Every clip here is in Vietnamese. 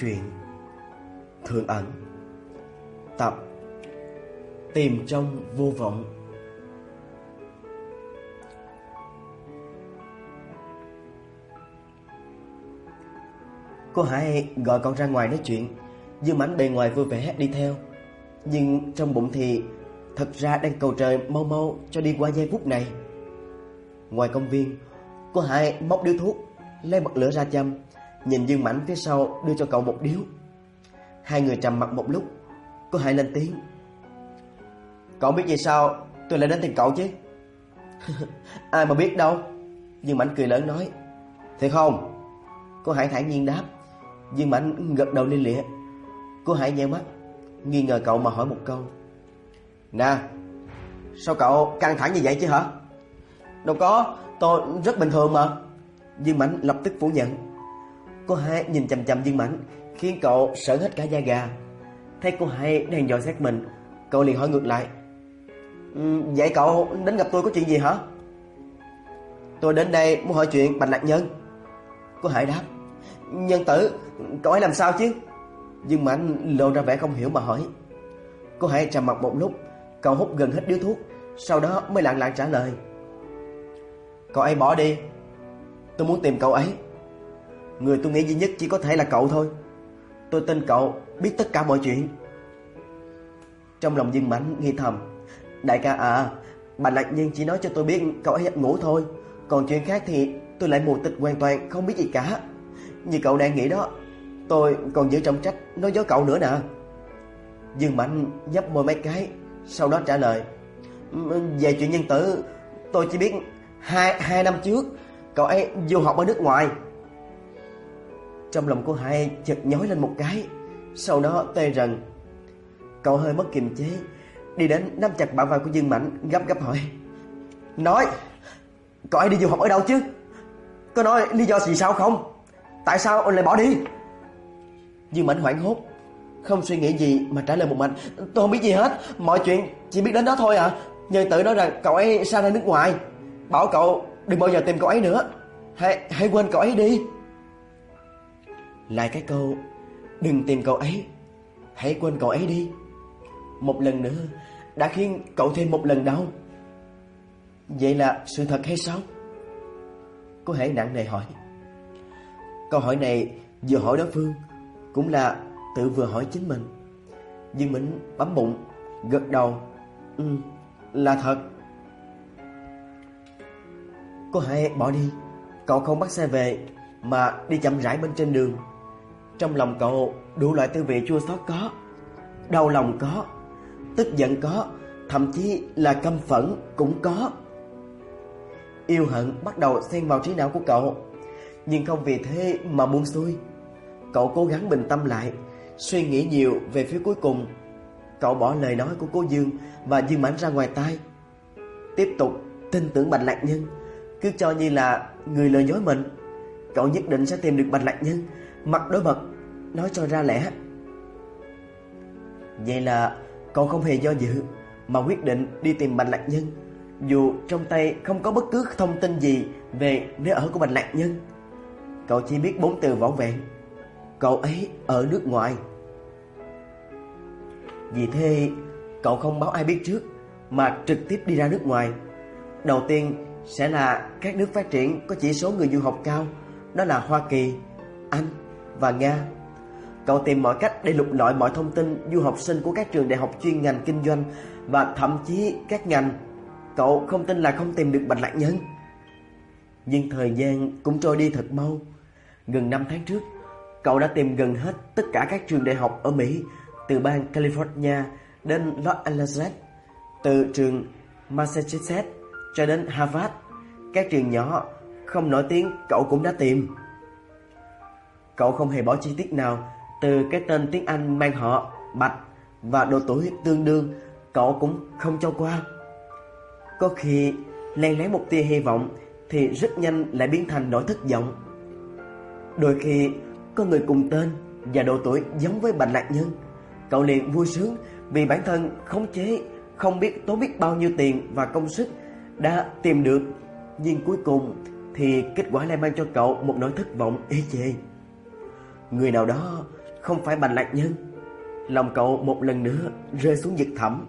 Truyện Thượng ẩn Tập Tìm trong vô vọng. Cô Hải gọi con ra ngoài nói chuyện. Dương mảnh bề ngoài vui vẻ đi theo. Nhưng trong bụng thì Thật ra đang cầu trời mau mau cho đi qua giây phút này. Ngoài công viên, Cô Hải móc điếu thuốc, Lấy bật lửa ra châm. Nhìn Dương Mãnh phía sau đưa cho cậu một điếu. Hai người trầm mặt một lúc Cô Hải lên tiếng. Cậu biết gì sao tôi lại đến tìm cậu chứ? Ai mà biết đâu. Dương Mãnh cười lớn nói. Thiệt không? Cô Hải thản nhiên đáp. Dương Mãnh gật đầu liên lịa. Cô Hải nheo mắt, Nghi ngờ cậu mà hỏi một câu. Nè, Sao cậu căng thẳng như vậy chứ hả? Đâu có, Tôi rất bình thường mà. Dương Mãnh lập tức phủ nhận. Cô hai nhìn chằm chằm Dương Mãnh, Khiến cậu sợ hết cả da gà. Thấy cô hai đang dò xét mình, Cậu liền hỏi ngược lại. Ừ, vậy cậu đến gặp tôi có chuyện gì hả? Tôi đến đây muốn hỏi chuyện Bạch Lạc Nhân. Cô Hải đáp. Nhân tử, Cậu ấy làm sao chứ? Dương Mãnh lộ ra vẻ không hiểu mà hỏi. Cô Hải trầm mặc một lúc, Cậu hút gần hết điếu thuốc, Sau đó mới lặng lặng trả lời. Cậu ấy bỏ đi, Tôi muốn tìm cậu ấy. Người tôi nghĩ duy nhất chỉ có thể là cậu thôi. Tôi tin cậu biết tất cả mọi chuyện. Trong lòng Dương Mãnh nghi thầm Đại ca à Bà Lạc nhiên chỉ nói cho tôi biết cậu ấy ngủ thôi. Còn chuyện khác thì tôi lại mù tịch hoàn toàn không biết gì cả. Như cậu đang nghĩ đó Tôi còn giữ trọng trách nói với cậu nữa nè. Dương Mạnh nhấp môi mấy cái Sau đó trả lời ừ, Về chuyện nhân tử Tôi chỉ biết hai, hai năm trước Cậu ấy du học ở nước ngoài. Trong lòng cô hai chợt nhói lên một cái. Sau đó tê rần Cậu hơi mất kiềm chế Đi đến nắm chặt bả vai của Dương Mạnh Gấp gấp hỏi Nói Cậu ấy đi du học ở đâu chứ? Có nói lý do gì sao không? Tại sao ông lại bỏ đi? Dương Mạnh hoảng hốt Không suy nghĩ gì mà trả lời một mạch Tôi không biết gì hết Mọi chuyện chỉ biết đến đó thôi à. Nhân tử nói rằng cậu ấy sang ra nước ngoài Bảo cậu đừng bao giờ tìm cậu ấy nữa. Hãy, hãy quên cậu ấy đi. Lại cái câu, Đừng tìm cậu ấy, Hãy quên cậu ấy đi. Một lần nữa, Đã khiến cậu thêm một lần đau. Vậy là sự thật hay sao? Cô hãy nặng nề hỏi. Câu hỏi này vừa hỏi đối phương, Cũng là tự vừa hỏi chính mình. Dương Minh bấm bụng, Gật đầu. Ừ là thật. Cô hãy bỏ đi. Cậu không bắt xe về, Mà đi chậm rãi bên trên đường. Trong lòng cậu, đủ loại tư vị chua xót có. Đau lòng có, Tức giận có, Thậm chí là căm phẫn cũng có. Yêu hận bắt đầu xen vào trí não của cậu. Nhưng không vì thế mà buông xuôi. Cậu cố gắng bình tâm lại, Suy nghĩ nhiều về phía cuối cùng. Cậu bỏ lời nói của cô Dương Và Dương Mãnh ra ngoài tai. Tiếp tục tin tưởng Bạch Lạc Nhân, Cứ cho như là người lừa dối mình. Cậu nhất định sẽ tìm được Bạch Lạc Nhân Mặt đối mặt Nói cho ra lẽ. Vậy là cậu không hề do dự Mà quyết định đi tìm Bạch Lạc Nhân Dù trong tay không có bất cứ thông tin gì Về nơi ở của Bạch Lạc Nhân. Cậu chỉ biết bốn từ vỏn vẹn Cậu ấy ở nước ngoài. Vì thế cậu không báo ai biết trước Mà trực tiếp đi ra nước ngoài. Đầu tiên sẽ là các nước phát triển có chỉ số người du học cao Đó là Hoa Kỳ, Anh và Nga. Cậu tìm mọi cách để lục lọi mọi thông tin du học sinh của các trường đại học chuyên ngành kinh doanh Và thậm chí các ngành. Cậu không tin là không tìm được Bạch Lạc Nhân Nhưng thời gian cũng trôi đi thật mau. Gần 5 tháng trước, Cậu đã tìm gần hết tất cả các trường đại học ở Mỹ, Từ bang California đến Los Angeles, Từ trường Massachusetts cho đến Harvard. Các trường nhỏ không nổi tiếng cậu cũng đã tìm. Cậu không hề bỏ chi tiết nào Từ cái tên tiếng Anh mang họ Bạch Và độ tuổi tương đương Cậu cũng không cho qua Có khi len lén một tia hy vọng Thì rất nhanh lại biến thành nỗi thất vọng Đôi khi có người cùng tên và độ tuổi giống với Bạch Lạc Nhân. Cậu liền vui sướng vì bản thân khống chế, không biết tốn biết bao nhiêu tiền và công sức đã tìm được. Nhưng cuối cùng thì kết quả lại mang cho cậu một nỗi thất vọng ê chề. Người nào đó không phải Bành Lạc Nhân. Lòng cậu một lần nữa rơi xuống vực thẳm.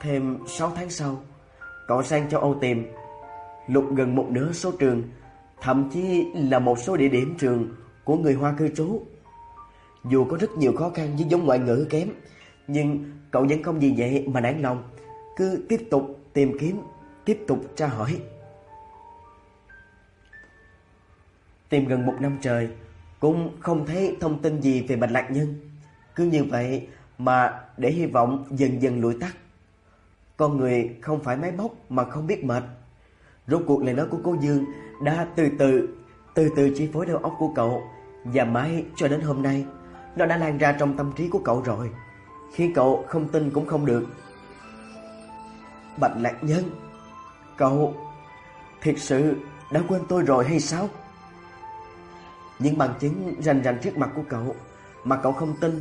Thêm 6 tháng sau, cậu sang châu Âu tìm, lục gần một nửa số trường, thậm chí là một số địa điểm trường của người Hoa cư trú. Dù có rất nhiều khó khăn với giống ngoại ngữ kém, nhưng cậu vẫn không vì vậy mà nản lòng, cứ tiếp tục tìm kiếm, tiếp tục tra hỏi. Tìm gần một năm trời, cũng không thấy thông tin gì về Bạch Lạc Nhân. Cứ như vậy mà để hy vọng dần dần lụi tắt. Con người không phải máy móc mà không biết mệt. Rốt cuộc lời nói của cô Dương đã từ từ, từ từ chi phối đầu óc của cậu và mãi cho đến hôm nay, nó đã lan ra trong tâm trí của cậu rồi, khiến cậu không tin cũng không được. Bạch Lạc Nhân, cậu thiệt sự đã quên tôi rồi hay sao? Những bằng chứng rành rành trước mặt của cậu mà cậu không tin,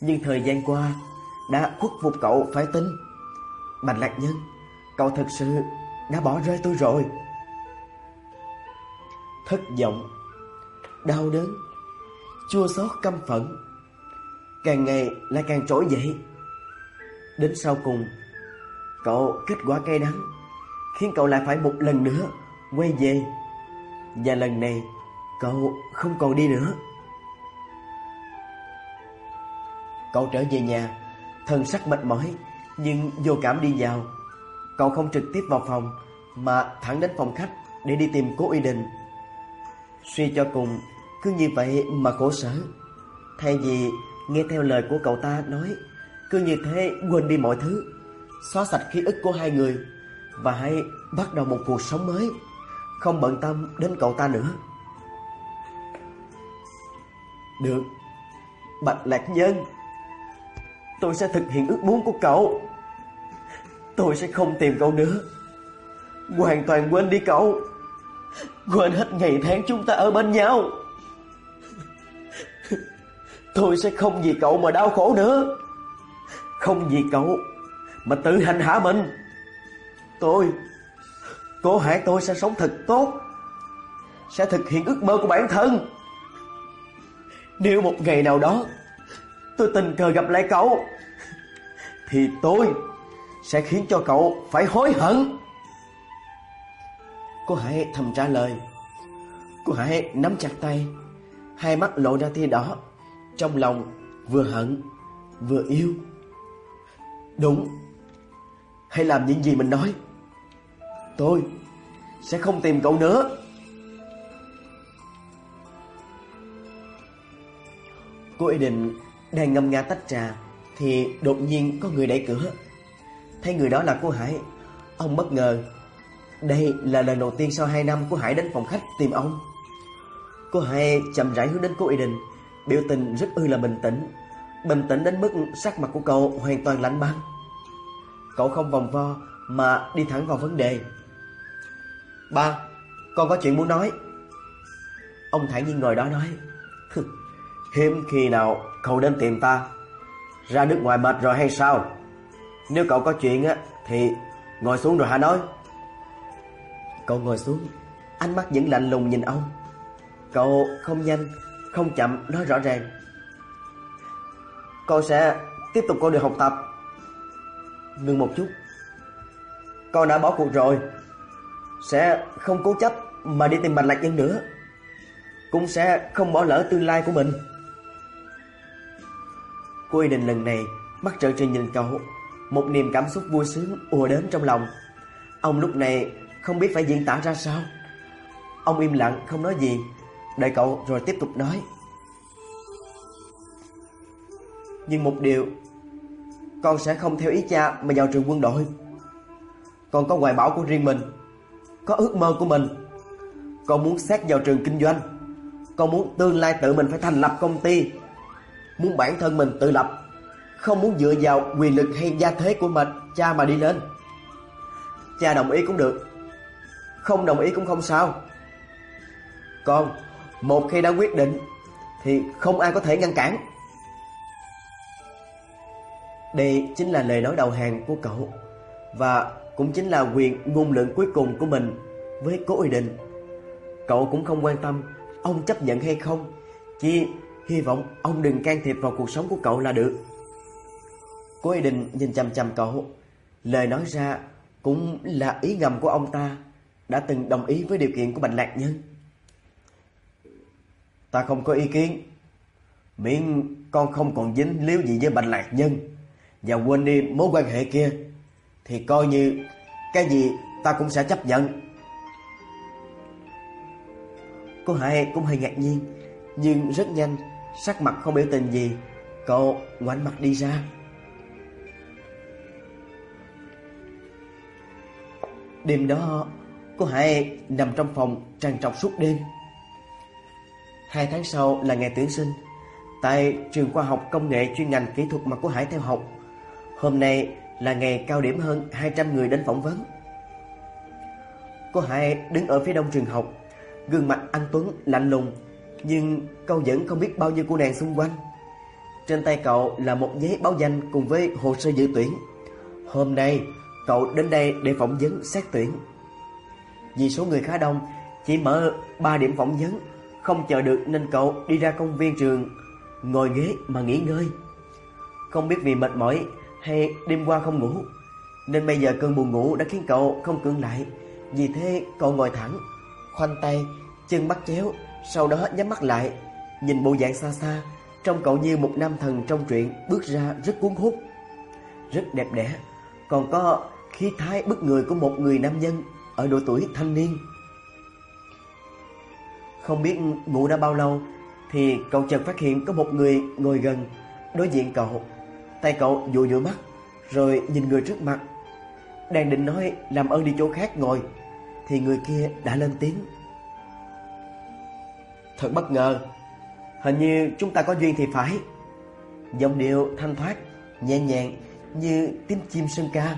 nhưng thời gian qua đã khuất phục cậu phải tin. Bạch Lạc Nhân, cậu thật sự đã bỏ rơi tôi rồi. Thất vọng, đau đớn, chua xót căm phẫn, càng ngày lại càng trỗi dậy. Đến sau cùng, cậu kết quả cay đắng, khiến cậu lại phải một lần nữa quay về. Và lần này, cậu không còn đi nữa. Cậu trở về nhà, thân sắc mệt mỏi, nhưng vô cảm đi vào. Cậu không trực tiếp vào phòng, mà thẳng đến phòng khách để đi tìm cố Y Đình. Suy cho cùng, cứ như vậy mà khổ sở. Thay vì nghe theo lời của cậu ta nói, cứ như thế quên đi mọi thứ, xóa sạch ký ức của hai người và hãy bắt đầu một cuộc sống mới, không bận tâm đến cậu ta nữa. Được, Bạch Lạc Nhân, tôi sẽ thực hiện ước muốn của cậu. Tôi sẽ không tìm cậu nữa. Hoàn toàn quên đi cậu. Quên hết ngày tháng chúng ta ở bên nhau. Tôi sẽ không vì cậu mà đau khổ nữa. Không vì cậu mà tự hành hạ mình. Tôi, cô Hải tôi sẽ sống thật tốt. Sẽ thực hiện ước mơ của bản thân. Nếu một ngày nào đó tôi tình cờ gặp lại cậu thì tôi sẽ khiến cho cậu phải hối hận. Cô Hải thầm trả lời. Cô Hải nắm chặt tay, hai mắt lộ ra tia đỏ, trong lòng vừa hận vừa yêu. Đúng, hãy làm những gì mình nói. Tôi sẽ không tìm cậu nữa. Cô ý định đang ngâm nga tách trà thì đột nhiên có người đẩy cửa. Thấy người đó là cô Hải, ông bất ngờ. Đây là lần đầu tiên sau 2 năm cô Hải đến phòng khách tìm ông. Cô Hải chậm rãi hướng đến cô Y định biểu tình rất ư là bình tĩnh, bình tĩnh đến mức sắc mặt của cậu hoàn toàn lạnh băng. Cậu không vòng vo mà đi thẳng vào vấn đề. "Ba, con có chuyện muốn nói." Ông thản nhiên ngồi đó nói, "Hiếm khi nào cậu đến tìm ta? Ra nước ngoài mệt rồi hay sao?" Nếu cậu có chuyện á thì ngồi xuống rồi hả nói. Cậu ngồi xuống, ánh mắt vẫn lạnh lùng nhìn ông. Cậu không nhanh, không chậm nói rõ ràng. Con sẽ tiếp tục con đường học tập. Ngừng một chút. Con đã bỏ cuộc rồi. Sẽ không cố chấp mà đi tìm Bạch Lạc Nhân nữa. Cũng sẽ không bỏ lỡ tương lai của mình của Y lần này mắt trợn trừng nhìn cậu một niềm cảm xúc vui sướng ùa đến trong lòng. Ông lúc này không biết phải diễn tả ra sao. Ông im lặng không nói gì, đợi cậu rồi tiếp tục nói. Nhưng một điều, con sẽ không theo ý cha mà vào trường quân đội. Con có hoài bão của riêng mình, có ước mơ của mình. Con muốn xét vào trường kinh doanh. Con muốn tương lai tự mình phải thành lập công ty. Muốn bản thân mình tự lập không muốn dựa vào quyền lực hay gia thế của mình cha mà đi lên. Cha đồng ý cũng được, không đồng ý cũng không sao. Con, một khi đã quyết định thì không ai có thể ngăn cản. Đây chính là lời nói đầu hàng của cậu và cũng chính là quyền ngôn luận cuối cùng của mình với cố ý định. Cậu cũng không quan tâm ông chấp nhận hay không, Chỉ hy vọng ông đừng can thiệp vào cuộc sống của cậu là được. Cố ý định nhìn chăm chăm cậu, lời nói ra cũng là ý ngầm của ông ta đã từng đồng ý với điều kiện của Bạch Lạc Nhân. Ta không có ý kiến. Miễn con không còn dính líu gì với Bạch Lạc Nhân và quên đi mối quan hệ kia thì coi như cái gì ta cũng sẽ chấp nhận. Cô Hải cũng hơi ngạc nhiên, nhưng rất nhanh, sắc mặt không biểu tình gì, cậu ngoảnh mặt đi ra. Đêm đó, cô Hải nằm trong phòng trằn trọc suốt đêm. Hai tháng sau là ngày tuyển sinh tại trường khoa học công nghệ chuyên ngành kỹ thuật mà cô Hải theo học. Hôm nay là ngày cao điểm hơn 200 người đến phỏng vấn. Cô Hải đứng ở phía đông trường học, gương mặt anh Tuấn lạnh lùng, nhưng cậu vẫn không biết bao nhiêu cô nàng xung quanh. Trên tay cậu là một giấy báo danh cùng với hồ sơ dự tuyển. Hôm nay, cậu đến đây để phỏng vấn xét tuyển. Vì số người khá đông, chỉ mở 3 điểm phỏng vấn, không chờ được nên cậu đi ra công viên trường, ngồi ghế mà nghỉ ngơi. Không biết vì mệt mỏi hay đêm qua không ngủ, nên bây giờ cơn buồn ngủ đã khiến cậu không cưỡng lại. Vì thế cậu ngồi thẳng, khoanh tay, chân bắt chéo, sau đó nhắm mắt lại, nhìn bộ dạng xa xa, trông cậu như một nam thần trong truyện bước ra rất cuốn hút, rất đẹp đẽ, còn có khí thái bức người của một người nam nhân ở độ tuổi thanh niên. Không biết ngủ đã bao lâu thì cậu chợt phát hiện có một người ngồi gần đối diện cậu. Tay cậu dụi dụi mắt rồi nhìn người trước mặt. Đang định nói làm ơn đi chỗ khác ngồi thì người kia đã lên tiếng. Thật bất ngờ, hình như chúng ta có duyên thì phải. Giọng điệu thanh thoát, nhẹ nhàng như tiếng chim sơn ca.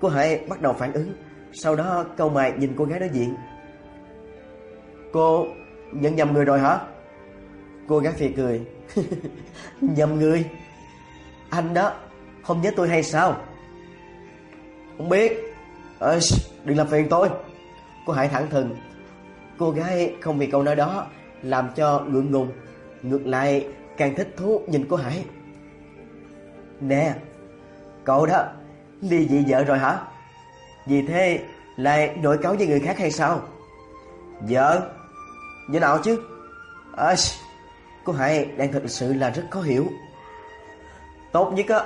Cô Hải bắt đầu phản ứng, sau đó câu mày nhìn cô gái đối diện. Cô nhận nhầm người rồi hả? Cô gái phì cười. cười. nhầm người? Anh đó, không nhớ tôi hay sao? Không biết. Ê, đừng làm phiền tôi. Cô Hải thẳng thừng. Cô gái không vì câu nói đó làm cho ngượng ngùng, ngược lại càng thích thú nhìn cô Hải. Nè, cậu đó ly dị vợ rồi hả? Vì thế lại nổi cáo với người khác hay sao? Vợ? Vợ nào chứ? À, cô Hải đang thật sự là rất khó hiểu. Tốt nhất á,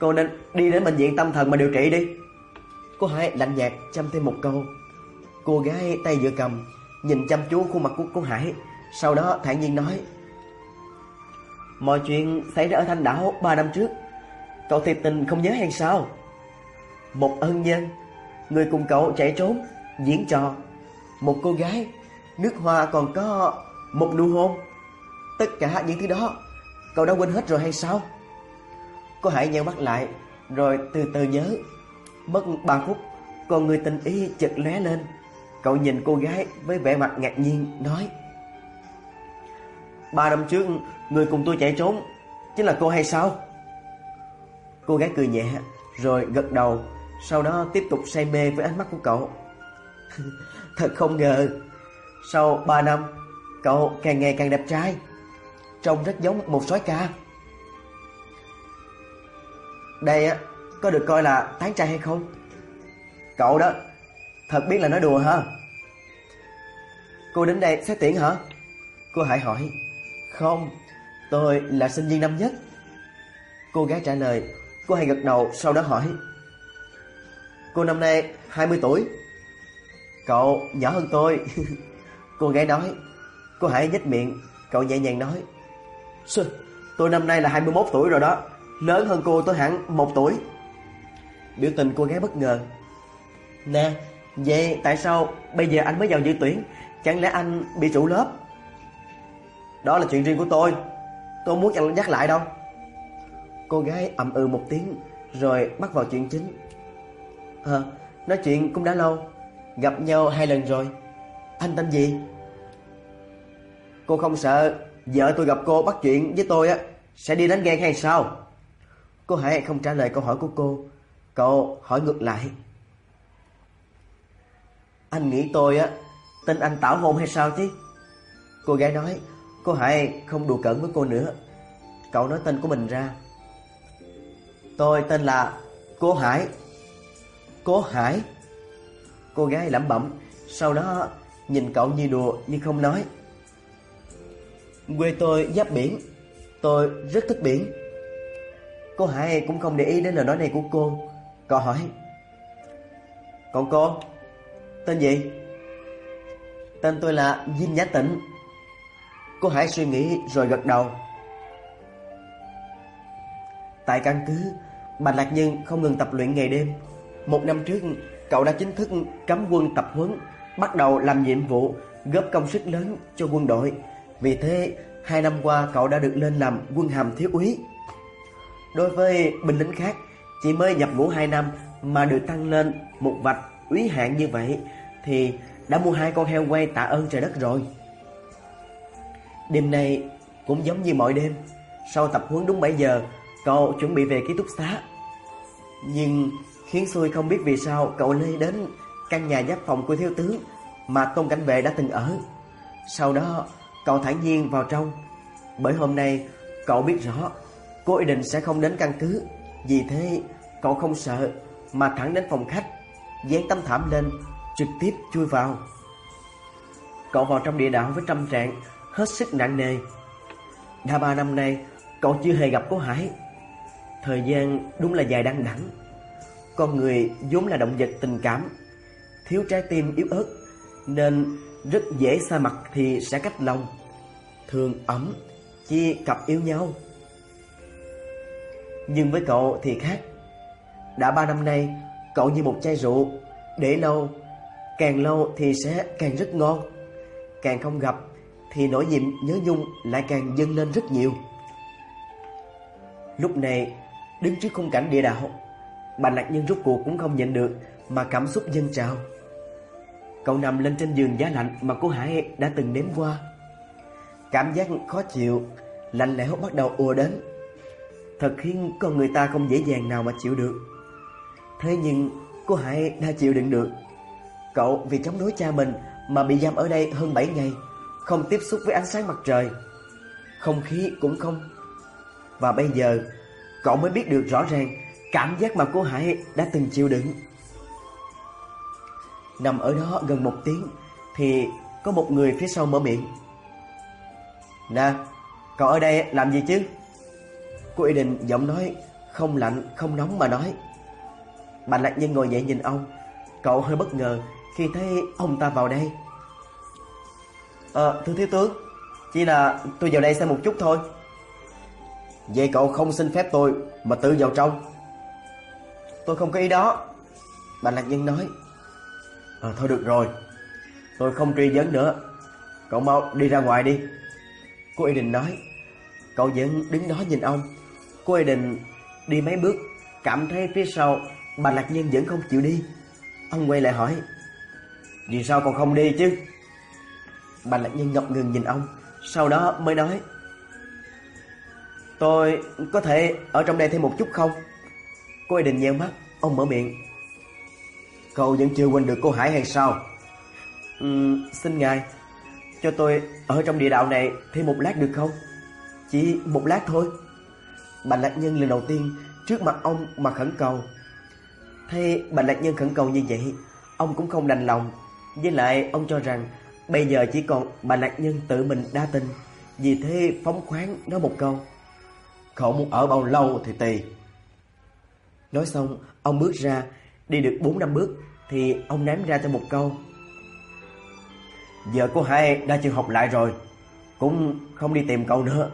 cô nên đi đến bệnh viện tâm thần mà điều trị đi. Cô Hải lạnh nhạt chăm thêm một câu. Cô gái tay vừa cầm, nhìn chăm chú khuôn mặt của cô Hải, sau đó thản nhiên nói. Mọi chuyện xảy ra ở Thanh Đảo 3 năm trước, cậu thiệt tình không nhớ hay sao? Một ân nhân, người cùng cậu chạy trốn, diễn trò, một cô gái, nước hoa còn có một nụ hôn. Tất cả những thứ đó, cậu đã quên hết rồi hay sao? Cô Hải nheo mắt lại, rồi từ từ nhớ. Mất ba phút, còn người tình ý chợt lóe lên. Cậu nhìn cô gái với vẻ mặt ngạc nhiên, nói Ba năm trước, người cùng tôi chạy trốn, chính là cô hay sao? Cô gái cười nhẹ, rồi gật đầu, sau đó tiếp tục say mê với ánh mắt của cậu. Thật không ngờ, sau ba năm, cậu càng ngày càng đẹp trai, trông rất giống một sói ca. Đây á, có được coi là tán trai hay không? Cậu đó, thật biết là nói đùa hả? Cô đến đây xét tuyển hả? Cô Hải hỏi. Không, tôi là sinh viên năm nhất. Cô gái trả lời, cô Hải gật đầu sau đó hỏi. Cô năm nay 20 tuổi. Cậu nhỏ hơn tôi. cô gái nói. Cô Hải nhếch miệng, cậu nhẹ nhàng nói. Tôi năm nay là 21 tuổi rồi đó. Lớn hơn cô tôi hẳn một tuổi Biểu tình cô gái bất ngờ Nè Vậy tại sao bây giờ anh mới vào dự tuyển? Chẳng lẽ anh bị trụ lớp? Đó là chuyện riêng của tôi. Tôi muốn chẳng nhắc lại đâu. Cô gái ậm ừ một tiếng, Rồi bắt vào chuyện chính. Ờ Nói chuyện cũng đã lâu. Gặp nhau hai lần rồi. Anh tên gì? Cô không sợ Vợ tôi gặp cô bắt chuyện với tôi á, Sẽ đi đánh ghen hay sao? Cô Hải không trả lời câu hỏi của cô. Cậu hỏi ngược lại. Anh nghĩ tôi á Tin anh tảo hôn hay sao chứ Cô gái nói Cô Hải không đùa cợt với cô nữa. Cậu nói tên của mình ra. Tôi tên là Cô Hải. Cô Hải. Cô gái lẩm bẩm, sau đó nhìn cậu như đùa nhưng không nói. Quê tôi giáp biển, tôi rất thích biển. Cô Hải cũng không để ý đến lời nói này của cô. Cậu hỏi, còn cô, tên gì? Tên tôi là Diêm Nhã Tịnh. Cô Hải suy nghĩ rồi gật đầu. Tại căn cứ, Bạch Lạc Nhân không ngừng tập luyện ngày đêm. Một năm trước, cậu đã chính thức cấm quân tập huấn, bắt đầu làm nhiệm vụ, góp công sức lớn cho quân đội. Vì thế, hai năm qua cậu đã được lên làm quân hàm thiếu úy. Đối với binh lính khác, chỉ mới nhập ngũ hai năm mà được tăng lên một vạch úy hạng như vậy thì đã mua hai con heo quay tạ ơn trời đất rồi. Đêm nay cũng giống như mọi đêm, sau tập huấn đúng 7 giờ, cậu chuẩn bị về ký túc xá. Nhưng khiến xui không biết vì sao cậu lê đến căn nhà giáp phòng của thiếu tướng mà Tôn Cảnh Vệ đã từng ở. Sau đó, cậu thản nhiên vào trong, bởi hôm nay cậu biết rõ cô ý định sẽ không đến căn cứ, vì thế cậu không sợ mà thẳng đến phòng khách, dán tấm thảm lên, trực tiếp chui vào. Cậu vào trong địa đạo với tâm trạng hết sức nặng nề. Đã ba năm nay, cậu chưa hề gặp cô Hải. Thời gian đúng là dài đằng đẵng. Con người vốn là động vật tình cảm, thiếu trái tim yếu ớt, nên rất dễ xa mặt thì sẽ cách lòng. Thường ấm, chia cặp yêu nhau. Nhưng với cậu thì khác. Đã ba năm nay, cậu như một chai rượu, để lâu, càng lâu thì sẽ càng rất ngon. Càng không gặp thì nỗi niềm nhớ nhung lại càng dâng lên rất nhiều. Lúc này, đứng trước khung cảnh địa đạo, Bạch Lạc Nhân rút cuộc cũng không nhận được mà cảm xúc dâng trào. Cậu nằm lên trên giường giá lạnh mà cô Hải đã từng nếm qua. Cảm giác khó chịu, lạnh lẽo bắt đầu ùa đến. Thật khiến con người ta không dễ dàng nào mà chịu được. Thế nhưng cô Hải đã chịu đựng được. Cậu vì chống đối cha mình mà bị giam ở đây hơn 7 ngày, không tiếp xúc với ánh sáng mặt trời. Không khí cũng không. Và bây giờ, cậu mới biết được rõ ràng cảm giác mà cô Hải đã từng chịu đựng. Nằm ở đó gần một tiếng thì có một người phía sau mở miệng. Nè, cậu ở đây làm gì chứ? Cô Y Đình giọng nói không lạnh không nóng mà nói. Bạch Lạc Nhân ngồi dậy nhìn ông, cậu hơi bất ngờ khi thấy ông ta vào đây. Ờ, thưa thiếu tướng, chỉ là tôi vào đây xem một chút thôi. Vậy cậu không xin phép tôi mà tự vào trong. Tôi không có ý đó. Bạch Lạc Nhân nói. Ờ, thôi được rồi, tôi không truy vấn nữa. Cậu mau đi ra ngoài đi. Cô Y Đình nói. Cậu vẫn đứng đó nhìn ông. Cô Y Đình đi mấy bước, cảm thấy phía sau bà Lạc Nhân vẫn không chịu đi. Ông quay lại hỏi. Vì sao còn không đi chứ? bà Lạc Nhân ngập ngừng nhìn ông, sau đó mới nói. Tôi có thể ở trong đây thêm một chút không? Cô Y Đình nheo mắt, ông mở miệng. Cậu vẫn chưa quên được cô Hải hay sao? Ừ, xin ngài, cho tôi ở trong địa đạo này thêm một lát được không? Chỉ một lát thôi. bà Lạc Nhân lần đầu tiên trước mặt ông mà khẩn cầu. Thấy Bạch Lạc Nhân khẩn cầu như vậy, ông cũng không đành lòng. Với lại ông cho rằng bây giờ chỉ còn Bạch Lạc Nhân tự mình đa tình. Vì thế phóng khoáng nói một câu. Cậu muốn ở bao lâu thì tùy. Nói xong, ông bước ra, đi được 4 năm bước thì ông ném ra cho một câu. Giờ cô hai đã chịu học lại rồi, cũng không đi tìm cậu nữa.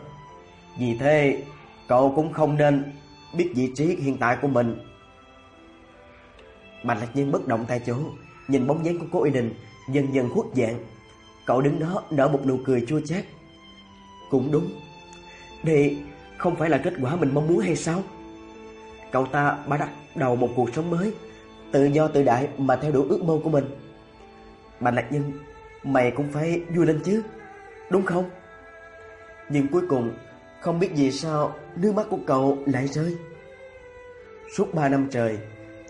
Vì thế, cậu cũng không nên biết vị trí hiện tại của mình. Bạch Lạc Nhân bất động tại chỗ, nhìn bóng dáng của cô Y Đình dần dần khuất dạng. Cậu đứng đó nở một nụ cười chua chát. Cũng đúng, đây không phải là kết quả mình mong muốn hay sao? Cậu ta bắt đầu một cuộc sống mới, tự do tự đại mà theo đuổi ước mơ của mình. Bạch Lạc Nhân, mày cũng phải vui lên chứ, đúng không? Nhưng cuối cùng, không biết vì sao nước mắt của cậu lại rơi. Suốt ba năm trời,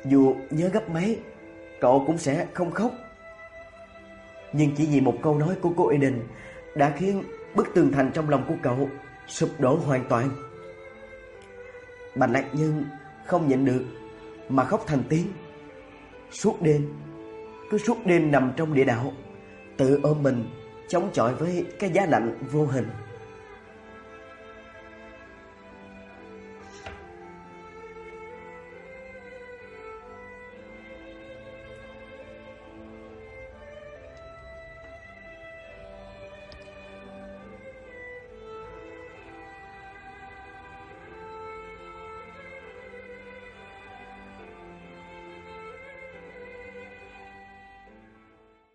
dù nhớ gấp mấy, cậu cũng sẽ không khóc. Nhưng chỉ vì một câu nói của cô Eden đã khiến bức tường thành trong lòng của cậu sụp đổ hoàn toàn. Bạch Lạc Nhân không nhịn được mà khóc thành tiếng. Suốt đêm, cứ suốt đêm nằm trong địa đạo, tự ôm mình chống chọi với cái giá lạnh vô hình.